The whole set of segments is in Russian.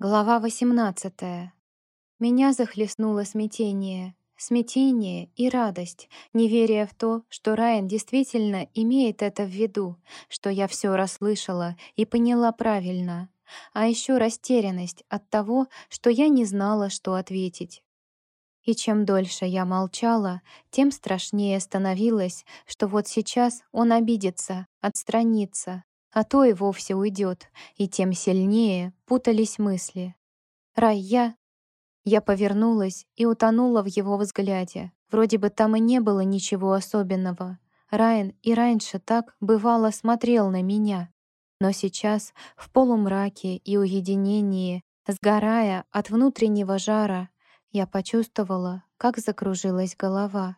Глава 18. Меня захлестнуло смятение. Смятение и радость, неверие в то, что Райан действительно имеет это в виду, что я все расслышала и поняла правильно. А еще растерянность от того, что я не знала, что ответить. И чем дольше я молчала, тем страшнее становилось, что вот сейчас он обидится, отстранится, а то и вовсе уйдет, и тем сильнее путались мысли. «Рай, я...» Я повернулась и утонула в его взгляде. Вроде бы там и не было ничего особенного. Райан и раньше так, бывало, смотрел на меня. Но сейчас, в полумраке и уединении, сгорая от внутреннего жара, я почувствовала, как закружилась голова.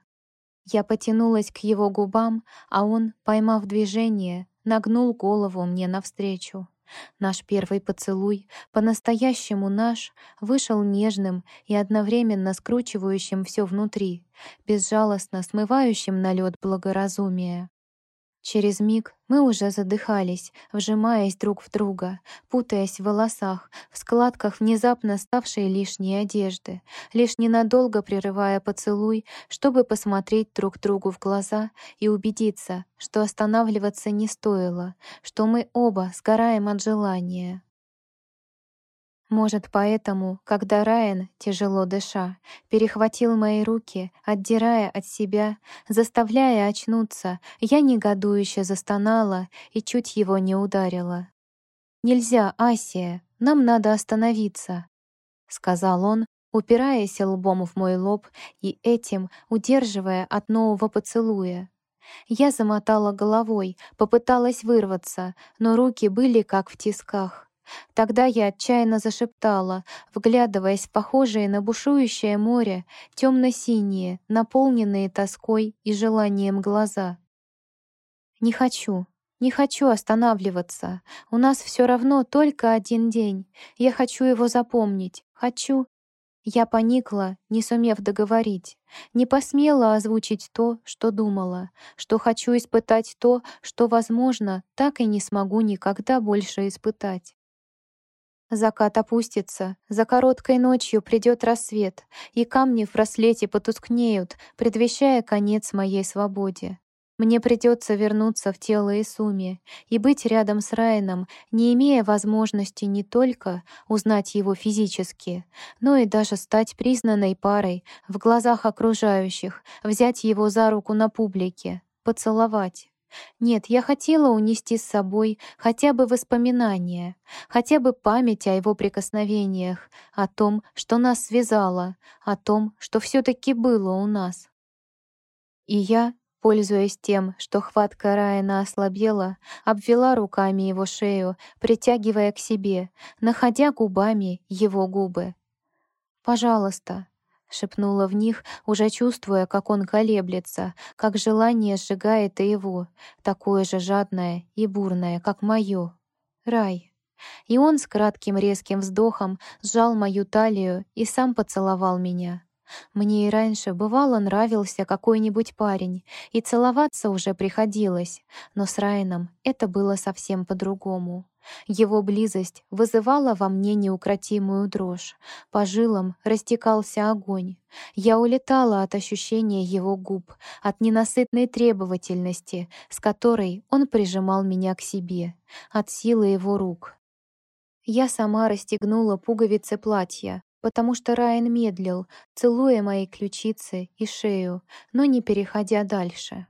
Я потянулась к его губам, а он, поймав движение, нагнул голову мне навстречу. Наш первый поцелуй, по-настоящему наш, вышел нежным и одновременно скручивающим все внутри, безжалостно смывающим налет благоразумия. Через миг мы уже задыхались, вжимаясь друг в друга, путаясь в волосах, в складках внезапно ставшей лишней одежды, лишь ненадолго прерывая поцелуй, чтобы посмотреть друг другу в глаза и убедиться, что останавливаться не стоило, что мы оба сгораем от желания. Может, поэтому, когда Райан, тяжело дыша, перехватил мои руки, отдирая от себя, заставляя очнуться, я негодующе застонала и чуть его не ударила. «Нельзя, Асия, нам надо остановиться», — сказал он, упираясь лбом в мой лоб и этим удерживая от нового поцелуя. Я замотала головой, попыталась вырваться, но руки были как в тисках. Тогда я отчаянно зашептала, вглядываясь в похожие на бушующее море, темно-синие, наполненные тоской и желанием глаза. «Не хочу, не хочу останавливаться. У нас все равно только один день. Я хочу его запомнить. Хочу...» Я поникла, не сумев договорить, не посмела озвучить то, что думала, что хочу испытать то, что, возможно, так и не смогу никогда больше испытать. Закат опустится, за короткой ночью придет рассвет, и камни в браслете потускнеют, предвещая конец моей свободе. Мне придется вернуться в тело Исуми и быть рядом с Райаном, не имея возможности не только узнать его физически, но и даже стать признанной парой в глазах окружающих, взять его за руку на публике, поцеловать. Нет, я хотела унести с собой хотя бы воспоминания, хотя бы память о его прикосновениях, о том, что нас связало, о том, что все таки было у нас. И я, пользуясь тем, что хватка Райана ослабела, обвела руками его шею, притягивая к себе, находя губами его губы. «Пожалуйста», шепнула в них, уже чувствуя, как он колеблется, как желание сжигает и его, такое же жадное и бурное, как моё. Рай. И он с кратким резким вздохом сжал мою талию и сам поцеловал меня. Мне и раньше бывало нравился какой-нибудь парень, и целоваться уже приходилось, но с Райаном это было совсем по-другому. Его близость вызывала во мне неукротимую дрожь. По жилам растекался огонь. Я улетала от ощущения его губ, от ненасытной требовательности, с которой он прижимал меня к себе, от силы его рук. Я сама расстегнула пуговицы платья, потому что Райан медлил, целуя мои ключицы и шею, но не переходя дальше.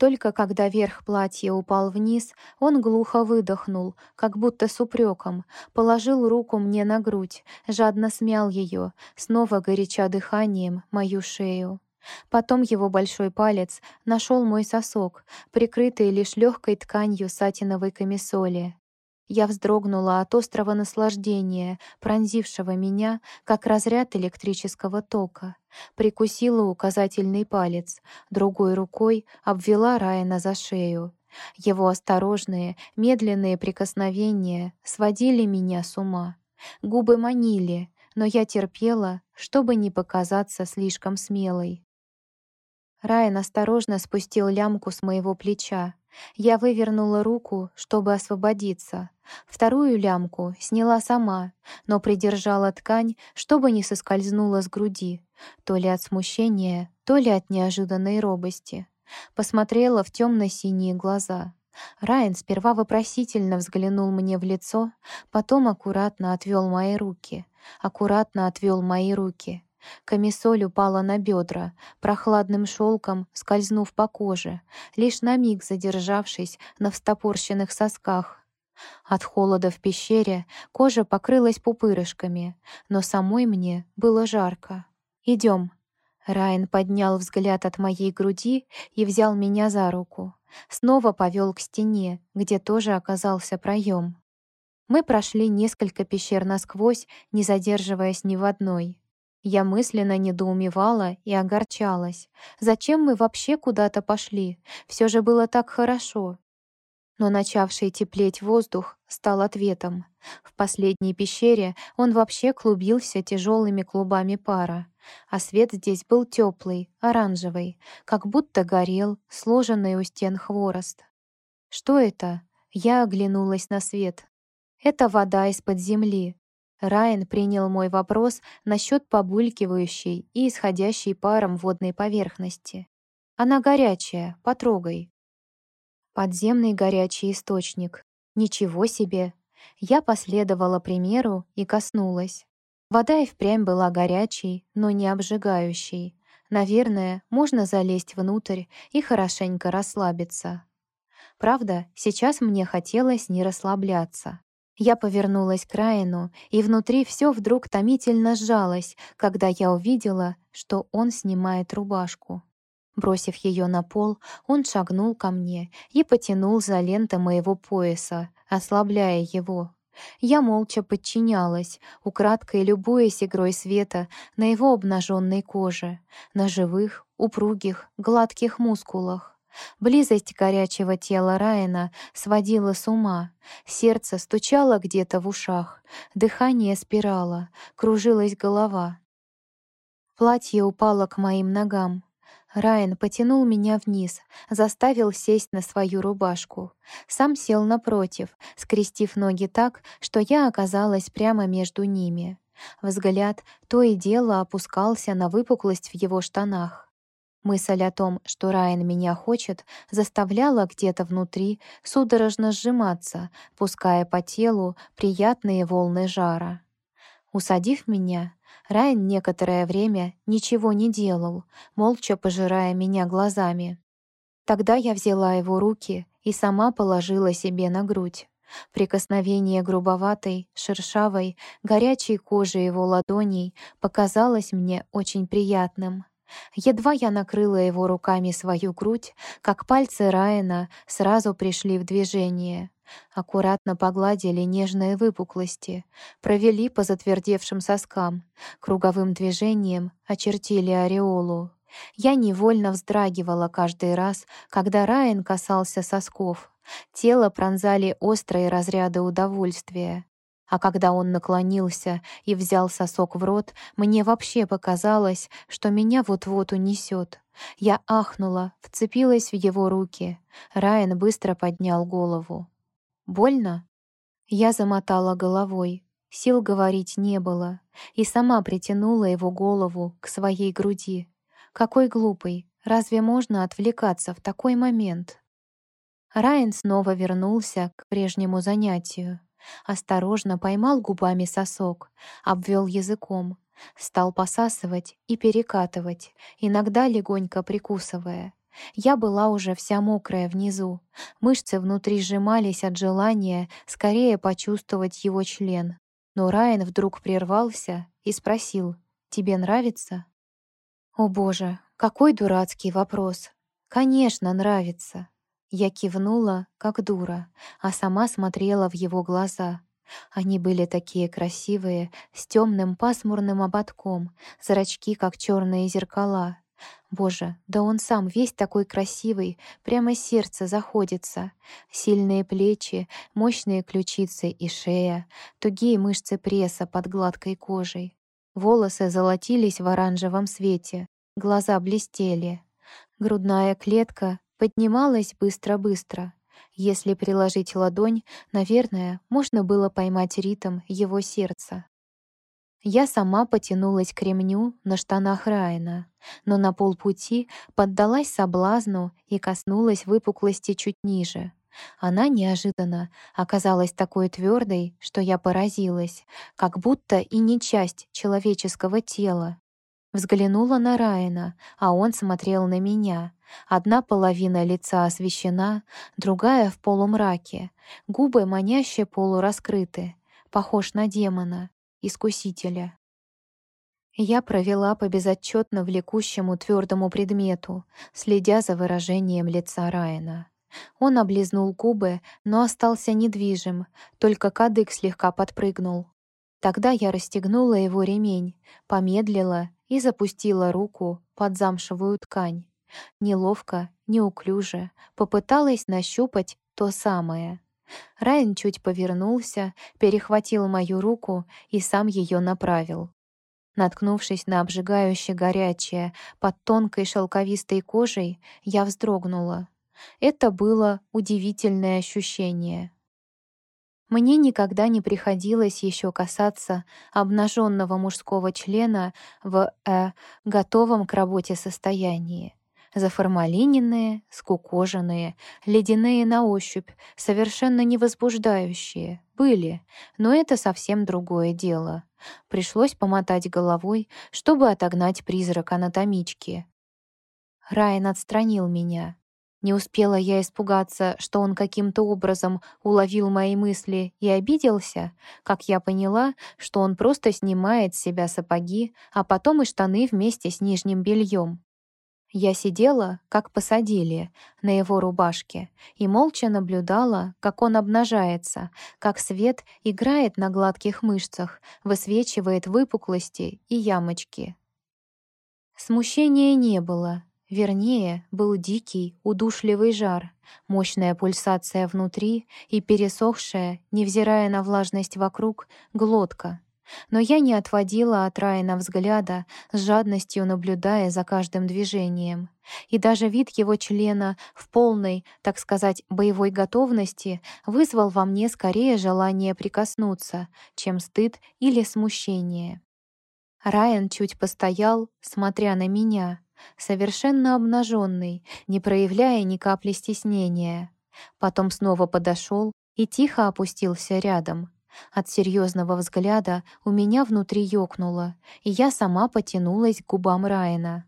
Только когда верх платья упал вниз, он глухо выдохнул, как будто с упреком, положил руку мне на грудь, жадно смял ее, снова горяча дыханием мою шею. Потом его большой палец нашел мой сосок, прикрытый лишь легкой тканью сатиновой камисоли. Я вздрогнула от острого наслаждения, пронзившего меня, как разряд электрического тока. Прикусила указательный палец, другой рукой обвела Райана за шею. Его осторожные, медленные прикосновения сводили меня с ума. Губы манили, но я терпела, чтобы не показаться слишком смелой. Райан осторожно спустил лямку с моего плеча, Я вывернула руку, чтобы освободиться. Вторую лямку сняла сама, но придержала ткань, чтобы не соскользнула с груди, то ли от смущения, то ли от неожиданной робости. Посмотрела в темно-синие глаза. Райан сперва вопросительно взглянул мне в лицо, потом аккуратно отвел мои руки. Аккуратно отвел мои руки. Камисоль упала на бедра, прохладным шелком скользнув по коже, лишь на миг задержавшись на встопорщенных сосках. От холода в пещере кожа покрылась пупырышками, но самой мне было жарко. Идем. Райан поднял взгляд от моей груди и взял меня за руку. Снова повел к стене, где тоже оказался проем. Мы прошли несколько пещер насквозь, не задерживаясь ни в одной. Я мысленно недоумевала и огорчалась. Зачем мы вообще куда-то пошли? Все же было так хорошо. Но начавший теплеть воздух стал ответом. В последней пещере он вообще клубился тяжелыми клубами пара, а свет здесь был теплый, оранжевый, как будто горел сложенный у стен хворост. Что это? Я оглянулась на свет. Это вода из-под земли, Райан принял мой вопрос насчет побулькивающей и исходящей паром водной поверхности. Она горячая, потрогай. Подземный горячий источник. Ничего себе. Я последовала примеру и коснулась. Вода и впрямь была горячей, но не обжигающей. Наверное, можно залезть внутрь и хорошенько расслабиться. Правда, сейчас мне хотелось не расслабляться. Я повернулась к Райану, и внутри все вдруг томительно сжалось, когда я увидела, что он снимает рубашку. Бросив ее на пол, он шагнул ко мне и потянул за ленты моего пояса, ослабляя его. Я молча подчинялась, украдкой любуясь игрой света на его обнаженной коже, на живых, упругих, гладких мускулах. Близость горячего тела Райана сводила с ума, сердце стучало где-то в ушах, дыхание спирало, кружилась голова. Платье упало к моим ногам. Райан потянул меня вниз, заставил сесть на свою рубашку. Сам сел напротив, скрестив ноги так, что я оказалась прямо между ними. Взгляд то и дело опускался на выпуклость в его штанах. Мысль о том, что Райан меня хочет, заставляла где-то внутри судорожно сжиматься, пуская по телу приятные волны жара. Усадив меня, Райан некоторое время ничего не делал, молча пожирая меня глазами. Тогда я взяла его руки и сама положила себе на грудь. Прикосновение грубоватой, шершавой, горячей кожи его ладоней показалось мне очень приятным. Едва я накрыла его руками свою грудь, как пальцы Райана сразу пришли в движение. Аккуратно погладили нежные выпуклости, провели по затвердевшим соскам, круговым движением очертили ореолу. Я невольно вздрагивала каждый раз, когда Райан касался сосков. Тело пронзали острые разряды удовольствия. А когда он наклонился и взял сосок в рот, мне вообще показалось, что меня вот-вот унесет. Я ахнула, вцепилась в его руки. Райан быстро поднял голову. «Больно?» Я замотала головой. Сил говорить не было. И сама притянула его голову к своей груди. Какой глупый. Разве можно отвлекаться в такой момент? Райан снова вернулся к прежнему занятию. Осторожно поймал губами сосок, обвел языком, стал посасывать и перекатывать, иногда легонько прикусывая. Я была уже вся мокрая внизу. Мышцы внутри сжимались от желания скорее почувствовать его член. Но Райан вдруг прервался и спросил, «Тебе нравится?» О боже, какой дурацкий вопрос. Конечно, нравится. Я кивнула, как дура, а сама смотрела в его глаза. Они были такие красивые, с темным пасмурным ободком, зрачки, как черные зеркала. Боже, да он сам весь такой красивый, прямо сердце заходится. Сильные плечи, мощные ключицы и шея, тугие мышцы пресса под гладкой кожей. Волосы золотились в оранжевом свете, глаза блестели. Грудная клетка поднималась быстро-быстро. Если приложить ладонь, наверное, можно было поймать ритм его сердца. Я сама потянулась к ремню на штанах Райана, но на полпути поддалась соблазну и коснулась выпуклости чуть ниже. Она неожиданно оказалась такой твердой, что я поразилась, как будто и не часть человеческого тела. Взглянула на Райана, а он смотрел на меня. Одна половина лица освещена, другая — в полумраке. Губы маняще полураскрыты. Похож на демона искусителя. Я провела по безотчетно влекущему твердому предмету, следя за выражением лица Райана. Он облизнул губы, но остался недвижим, только кадык слегка подпрыгнул. Тогда я расстегнула его ремень, помедлила и запустила руку под замшевую ткань. Неловко, неуклюже попыталась нащупать то самое. Райан чуть повернулся, перехватил мою руку и сам ее направил. Наткнувшись на обжигающе горячее под тонкой шелковистой кожей, я вздрогнула. Это было удивительное ощущение. Мне никогда не приходилось еще касаться обнаженного мужского члена в э, готовом к работе состоянии заформалиненные, скукоженные, ледяные на ощупь, совершенно не возбуждающие. Были, но это совсем другое дело. Пришлось помотать головой, чтобы отогнать призрак анатомички. Райан отстранил меня. Не успела я испугаться, что он каким-то образом уловил мои мысли и обиделся, как я поняла, что он просто снимает с себя сапоги, а потом и штаны вместе с нижним бельем. Я сидела, как посадили, на его рубашке и молча наблюдала, как он обнажается, как свет играет на гладких мышцах, высвечивает выпуклости и ямочки. Смущения не было, вернее, был дикий, удушливый жар, мощная пульсация внутри и пересохшая, невзирая на влажность вокруг, глотка — но я не отводила от Райана взгляда, с жадностью наблюдая за каждым движением. И даже вид его члена в полной, так сказать, боевой готовности вызвал во мне скорее желание прикоснуться, чем стыд или смущение. Райан чуть постоял, смотря на меня, совершенно обнаженный, не проявляя ни капли стеснения. Потом снова подошел и тихо опустился рядом, от серьезного взгляда у меня внутри ёкнуло, и я сама потянулась к губам Райана.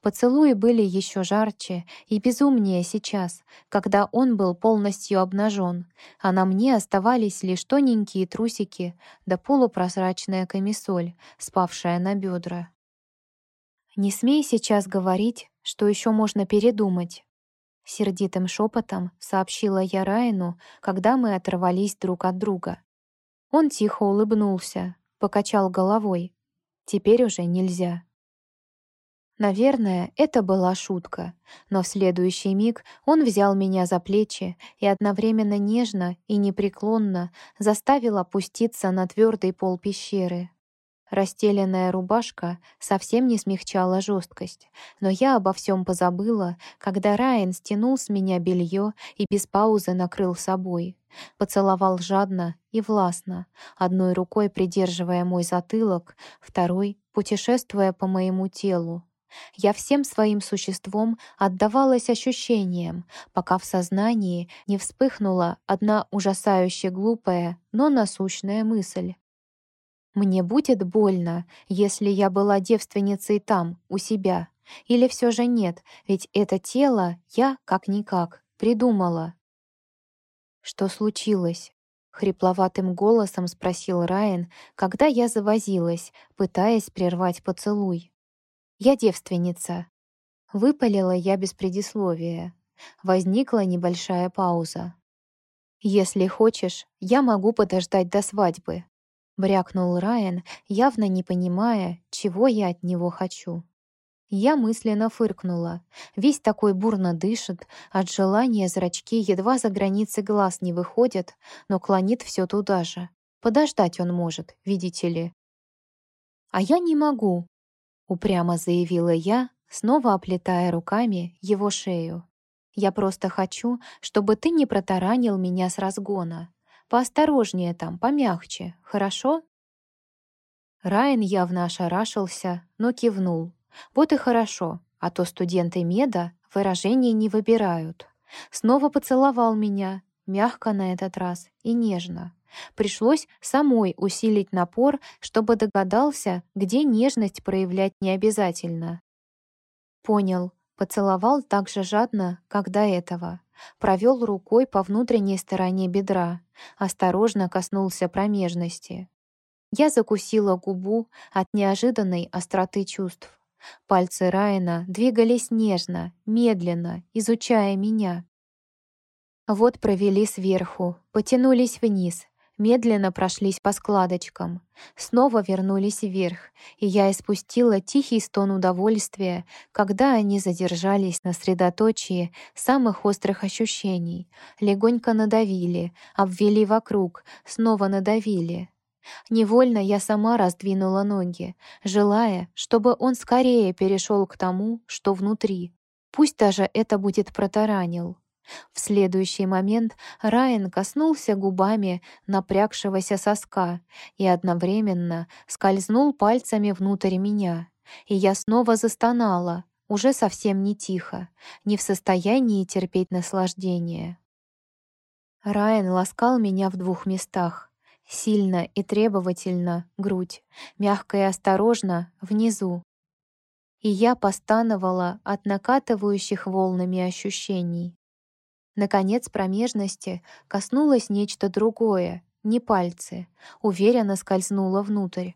Поцелуи были еще жарче и безумнее сейчас, когда он был полностью обнажен, а на мне оставались лишь тоненькие трусики да полупрозрачная камисоль, спавшая на бедра. «Не смей сейчас говорить, что еще можно передумать», — сердитым шепотом сообщила я Райану, когда мы оторвались друг от друга. Он тихо улыбнулся, покачал головой. Теперь уже нельзя. Наверное, это была шутка, но в следующий миг он взял меня за плечи и одновременно нежно и непреклонно заставил опуститься на твердый пол пещеры. Расстеленная рубашка совсем не смягчала жесткость, но я обо всем позабыла, когда Райан стянул с меня белье и без паузы накрыл собой. Поцеловал жадно и властно, одной рукой придерживая мой затылок, второй — путешествуя по моему телу. Я всем своим существом отдавалась ощущениям, пока в сознании не вспыхнула одна ужасающе глупая, но насущная мысль. Мне будет больно, если я была девственницей там, у себя. Или все же нет, ведь это тело я, как-никак, придумала. Что случилось? Хрипловатым голосом спросил Райан, когда я завозилась, пытаясь прервать поцелуй. «Я девственница». Выпалила я без предисловия. Возникла небольшая пауза. «Если хочешь, я могу подождать до свадьбы», — брякнул Райан, явно не понимая, чего я от него хочу. Я мысленно фыркнула. Весь такой бурно дышит, от желания зрачки едва за границы глаз не выходят, но клонит все туда же. Подождать он может, видите ли. «А я не могу», — упрямо заявила я, снова оплетая руками его шею. Я просто хочу, чтобы ты не протаранил меня с разгона. Поосторожнее там, помягче, хорошо?» Райан явно ошарашился, но кивнул. «Вот и хорошо, а то студенты меда выражений не выбирают». Снова поцеловал меня, мягко на этот раз и нежно. Пришлось самой усилить напор, чтобы догадался, где нежность проявлять не обязательно. Понял, поцеловал так же жадно, как до этого. Провел рукой по внутренней стороне бедра, осторожно коснулся промежности. Я закусила губу от неожиданной остроты чувств. Пальцы Райана двигались нежно, медленно, изучая меня. Вот провели сверху, потянулись вниз, медленно прошлись по складочкам, снова вернулись вверх, и я испустила тихий стон удовольствия, когда они задержались на средоточии самых острых ощущений, легонько надавили, обвели вокруг, снова надавили. Невольно я сама раздвинула ноги, желая, чтобы он скорее перешел к тому, что внутри. Пусть даже это будет протаранил. В следующий момент Райан коснулся губами напрягшегося соска и одновременно скользнул пальцами внутрь меня. И я снова застонала, уже совсем не тихо, не в состоянии терпеть наслаждение. Райан ласкал меня в двух местах. Сильно и требовательно — грудь, мягко и осторожно — внизу. И я постановала от накатывающих волнами ощущений. Наконец промежности коснулось нечто другое, не пальцы, уверенно скользнуло внутрь.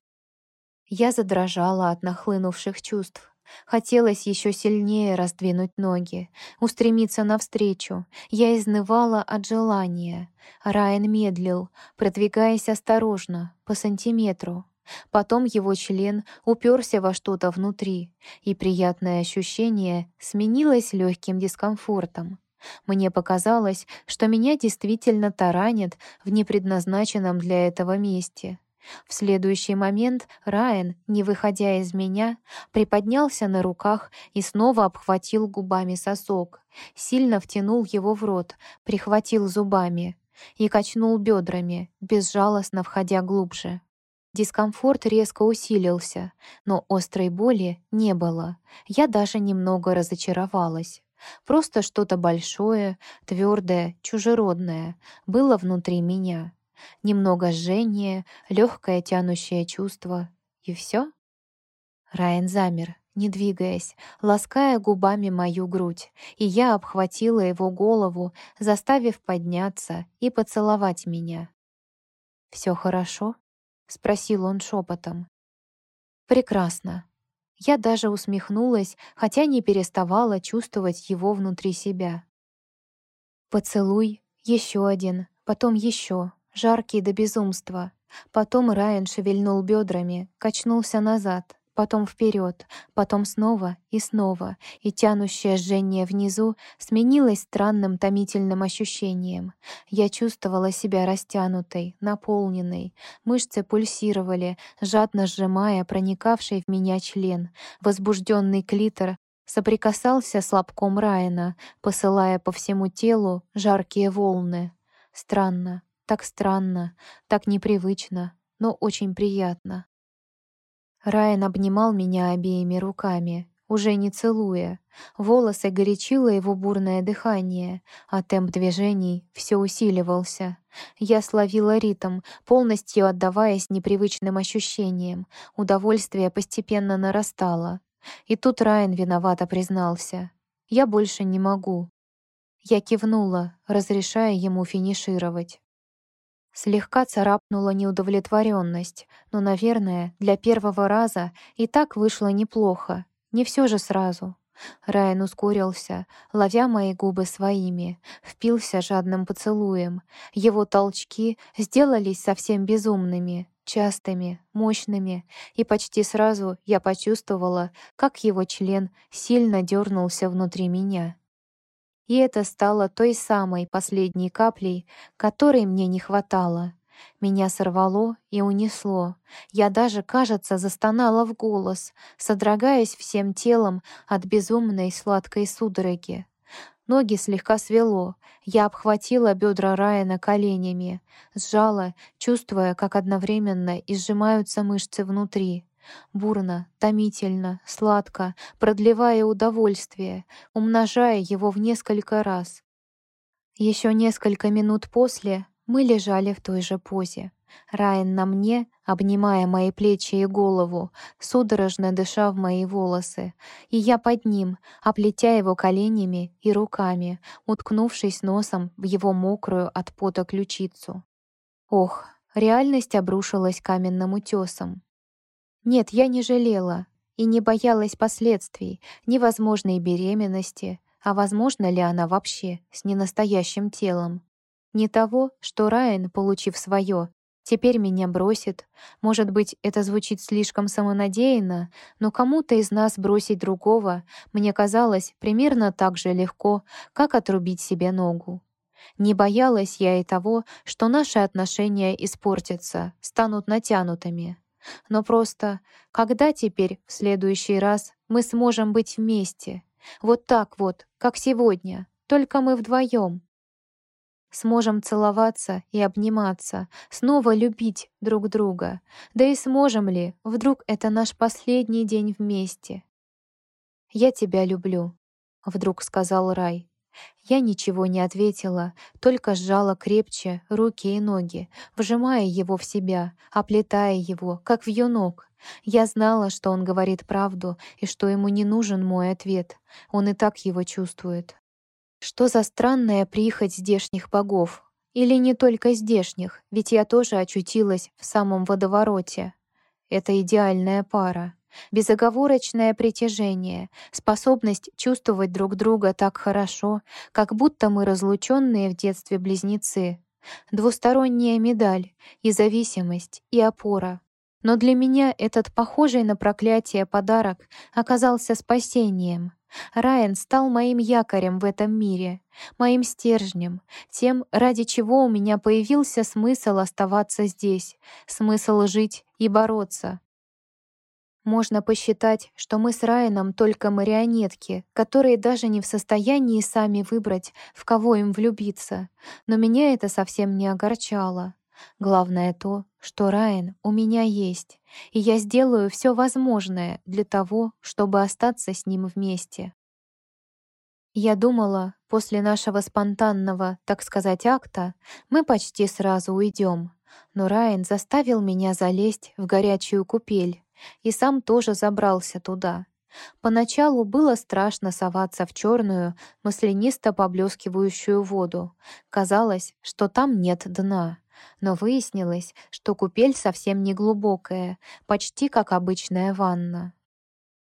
Я задрожала от нахлынувших чувств. Хотелось еще сильнее раздвинуть ноги, устремиться навстречу. Я изнывала от желания. Райан медлил, продвигаясь осторожно, по сантиметру. Потом его член уперся во что-то внутри, и приятное ощущение сменилось легким дискомфортом. Мне показалось, что меня действительно таранит в непредназначенном для этого месте. В следующий момент Райан, не выходя из меня, приподнялся на руках и снова обхватил губами сосок, сильно втянул его в рот, прихватил зубами и качнул бедрами, безжалостно входя глубже. Дискомфорт резко усилился, но острой боли не было. Я даже немного разочаровалась. Просто что-то большое, твердое, чужеродное было внутри меня. Немного жжения, легкое тянущее чувство. И все? Райан замер, не двигаясь, лаская губами мою грудь, и я обхватила его голову, заставив подняться и поцеловать меня. Все хорошо?» — спросил он шепотом. «Прекрасно», я даже усмехнулась, хотя не переставала чувствовать его внутри себя. Поцелуй, еще один, потом еще, жаркий до безумства. Потом Райан шевельнул бедрами, качнулся назад, потом вперед, потом снова и снова, и тянущее жжение внизу сменилось странным томительным ощущением. Я чувствовала себя растянутой, наполненной, мышцы пульсировали, жадно сжимая проникавший в меня член. Возбужденный клитор соприкасался с лобком Райана, посылая по всему телу жаркие волны. Странно, так странно, так непривычно, но очень приятно. Райан обнимал меня обеими руками, уже не целуя. Волосы горячило его бурное дыхание, а темп движений все усиливался. Я словила ритм, полностью отдаваясь непривычным ощущениям. Удовольствие постепенно нарастало. И тут Райан виновато признался. «Я больше не могу». Я кивнула, разрешая ему финишировать. Слегка царапнула неудовлетворенность, но, наверное, для первого раза и так вышло неплохо. Не все же сразу. Райан ускорился, ловя мои губы своими, впился жадным поцелуем. Его толчки сделались совсем безумными, частыми, мощными, и почти сразу я почувствовала, как его член сильно дернулся внутри меня. И это стало той самой последней каплей, которой мне не хватало. Меня сорвало и унесло. Я даже, кажется, застонала в голос, содрогаясь всем телом от безумной сладкой судороги. Ноги слегка свело. Я обхватила бедра Райана коленями, сжала, чувствуя, как одновременно изжимаются мышцы внутри. Бурно, томительно, сладко, продлевая удовольствие, умножая его в несколько раз. Еще несколько минут после мы лежали в той же позе. Райан на мне, обнимая мои плечи и голову, судорожно дыша в мои волосы, и я под ним, оплетя его коленями и руками, уткнувшись носом в его мокрую от пота ключицу. Ох, реальность обрушилась каменным утесом. Нет, я не жалела и не боялась последствий невозможной беременности, а возможно ли она вообще с ненастоящим телом. Не того, что Райан, получив свое, теперь меня бросит. Может быть, это звучит слишком самонадеянно, но кому-то из нас бросить другого мне казалось примерно так же легко, как отрубить себе ногу. Не боялась я и того, что наши отношения испортятся, станут натянутыми. Но просто, когда теперь в следующий раз мы сможем быть вместе? Вот так вот, как сегодня, только мы вдвоем. Сможем целоваться и обниматься, снова любить друг друга. Да и сможем ли, вдруг это наш последний день вместе? «Я тебя люблю», — вдруг сказал Рай. Я ничего не ответила, только сжала крепче руки и ноги, вжимая его в себя, оплетая его, как в юнок. Я знала, что он говорит правду и что ему не нужен мой ответ. Он и так его чувствует. Что за странная прихоть здешних богов? Или не только здешних, ведь я тоже очутилась в самом водовороте. Это идеальная пара. Безоговорочное притяжение, способность чувствовать друг друга так хорошо, как будто мы разлученные в детстве близнецы. Двусторонняя медаль и зависимость, и опора. Но для меня этот похожий на проклятие подарок оказался спасением. Райан стал моим якорем в этом мире, моим стержнем, тем, ради чего у меня появился смысл оставаться здесь, смысл жить и бороться. Можно посчитать, что мы с Райаном только марионетки, которые даже не в состоянии сами выбрать, в кого им влюбиться. Но меня это совсем не огорчало. Главное то, что Райан у меня есть, и я сделаю все возможное для того, чтобы остаться с ним вместе. Я думала, после нашего спонтанного, так сказать, акта мы почти сразу уйдем, но Райан заставил меня залезть в горячую купель, и сам тоже забрался туда. Поначалу было страшно соваться в черную, маслянисто поблескивающую воду. Казалось, что там нет дна. Но выяснилось, что купель совсем не глубокая, почти как обычная ванна.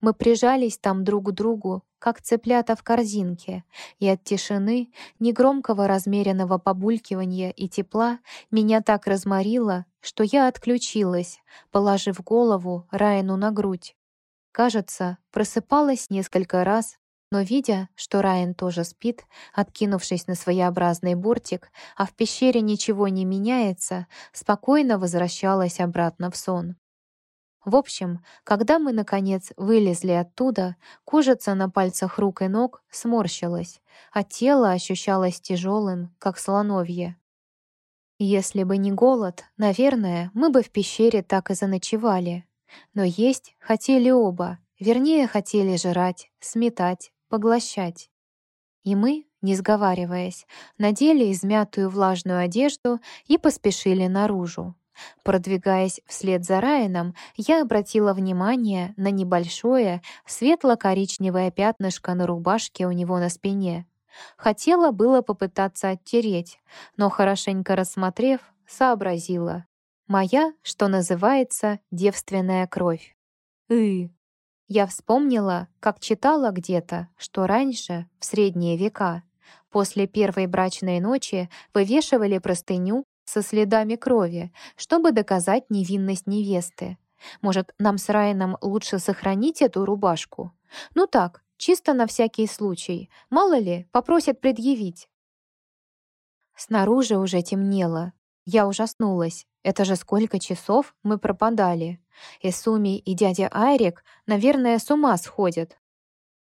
Мы прижались там друг к другу, как цыплята в корзинке, и от тишины, негромкого размеренного побулькивания и тепла меня так разморило, что я отключилась, положив голову Райану на грудь. Кажется, просыпалась несколько раз, но видя, что Райан тоже спит, откинувшись на своеобразный бортик, а в пещере ничего не меняется, спокойно возвращалась обратно в сон. В общем, когда мы, наконец, вылезли оттуда, кожица на пальцах рук и ног сморщилась, а тело ощущалось тяжелым, как слоновье. Если бы не голод, наверное, мы бы в пещере так и заночевали. Но есть хотели оба, вернее, хотели жрать, сметать, поглощать. И мы, не сговариваясь, надели измятую влажную одежду и поспешили наружу. Продвигаясь вслед за Райаном, я обратила внимание на небольшое светло-коричневое пятнышко на рубашке у него на спине. Хотела было попытаться оттереть, но, хорошенько рассмотрев, сообразила. Моя, что называется, девственная кровь. И Я вспомнила, как читала где-то, что раньше, в средние века, после первой брачной ночи вывешивали простыню со следами крови, чтобы доказать невинность невесты. Может, нам с Райаном лучше сохранить эту рубашку? Ну так, чисто на всякий случай. Мало ли, попросят предъявить. Снаружи уже темнело. Я ужаснулась. Это же сколько часов мы пропадали. И Суми, и дядя Айрик, наверное, с ума сходят.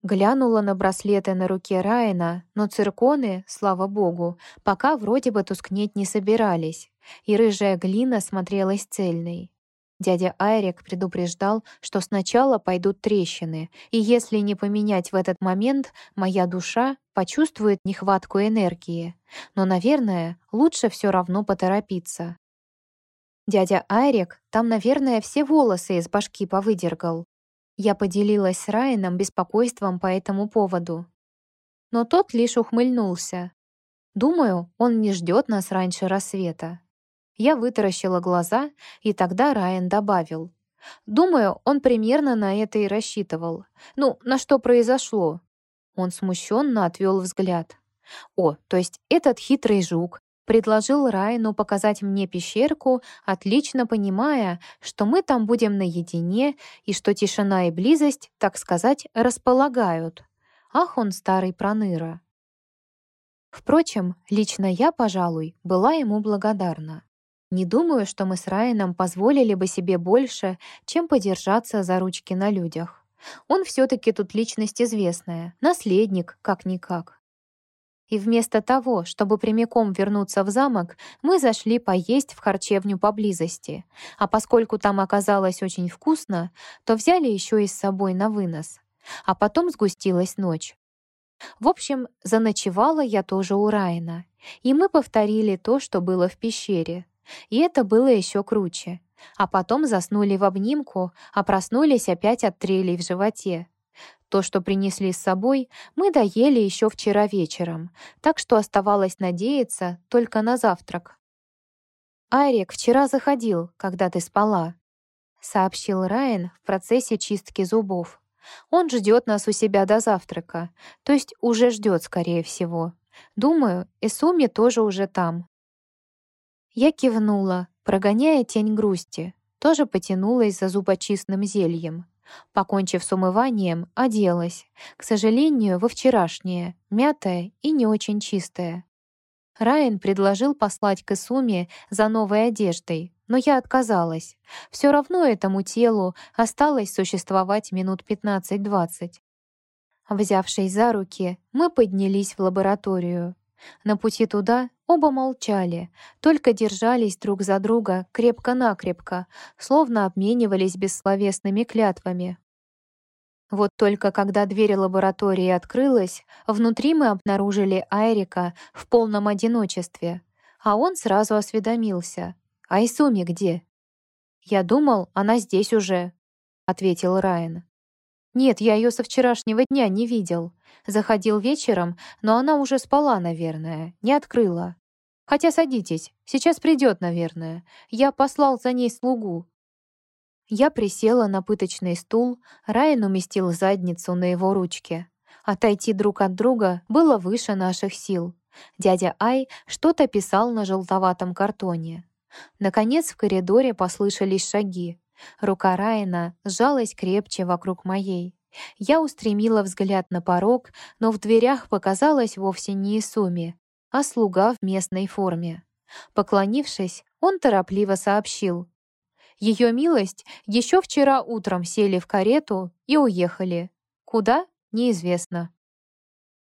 Глянула на браслеты на руке Райана, но цирконы, слава богу, пока вроде бы тускнеть не собирались, и рыжая глина смотрелась цельной. Дядя Айрик предупреждал, что сначала пойдут трещины, и если не поменять в этот момент, моя душа почувствует нехватку энергии. Но, наверное, лучше все равно поторопиться. Дядя Айрик там, наверное, все волосы из башки повыдергал. Я поделилась с Райаном беспокойством по этому поводу. Но тот лишь ухмыльнулся. Думаю, он не ждет нас раньше рассвета. Я вытаращила глаза, и тогда Райан добавил. Думаю, он примерно на это и рассчитывал. Ну, на что произошло? Он смущенно отвел взгляд. О, то есть этот хитрый жук предложил Райну показать мне пещерку, отлично понимая, что мы там будем наедине и что тишина и близость, так сказать, располагают. Ах, он старый проныра. Впрочем, лично я, пожалуй, была ему благодарна. Не думаю, что мы с Райаном позволили бы себе больше, чем подержаться за ручки на людях. Он все-таки тут личность известная, наследник, как-никак. И вместо того, чтобы прямиком вернуться в замок, мы зашли поесть в харчевню поблизости. А поскольку там оказалось очень вкусно, то взяли еще и с собой на вынос. А потом сгустилась ночь. В общем, заночевала я тоже у Райана. И мы повторили то, что было в пещере. И это было еще круче. А потом заснули в обнимку, а проснулись опять от трелей в животе. То, что принесли с собой, мы доели еще вчера вечером, так что оставалось надеяться только на завтрак. «Айрик вчера заходил, когда ты спала», — сообщил Райан в процессе чистки зубов. «Он ждет нас у себя до завтрака, то есть уже ждет, скорее всего. Думаю, Исуми тоже уже там». Я кивнула, прогоняя тень грусти, тоже потянулась за зубочистным зельем. Покончив с умыванием, оделась. К сожалению, во вчерашнее, мятое и не очень чистое. Райан предложил послать к Исуме за новой одеждой, но я отказалась. Все равно этому телу осталось существовать минут 15-20. Взявшись за руки, мы поднялись в лабораторию. На пути туда оба молчали, только держались друг за друга крепко-накрепко, словно обменивались бессловесными клятвами. Вот только когда дверь лаборатории открылась, внутри мы обнаружили Айрика в полном одиночестве, а он сразу осведомился. «Айсуми где?» «Я думал, она здесь уже», — ответил Райан. «Нет, я ее со вчерашнего дня не видел. Заходил вечером, но она уже спала, наверное, не открыла. Хотя садитесь, сейчас придет, наверное. Я послал за ней слугу». Я присела на пыточный стул, Райан уместил задницу на его ручке. Отойти друг от друга было выше наших сил. Дядя Ай что-то писал на желтоватом картоне. Наконец в коридоре послышались шаги. Рука Райана сжалась крепче вокруг моей. Я устремила взгляд на порог, но в дверях показалась вовсе не Исуми, а слуга в местной форме. Поклонившись, он торопливо сообщил. Ее милость еще вчера утром сели в карету и уехали. Куда? Неизвестно.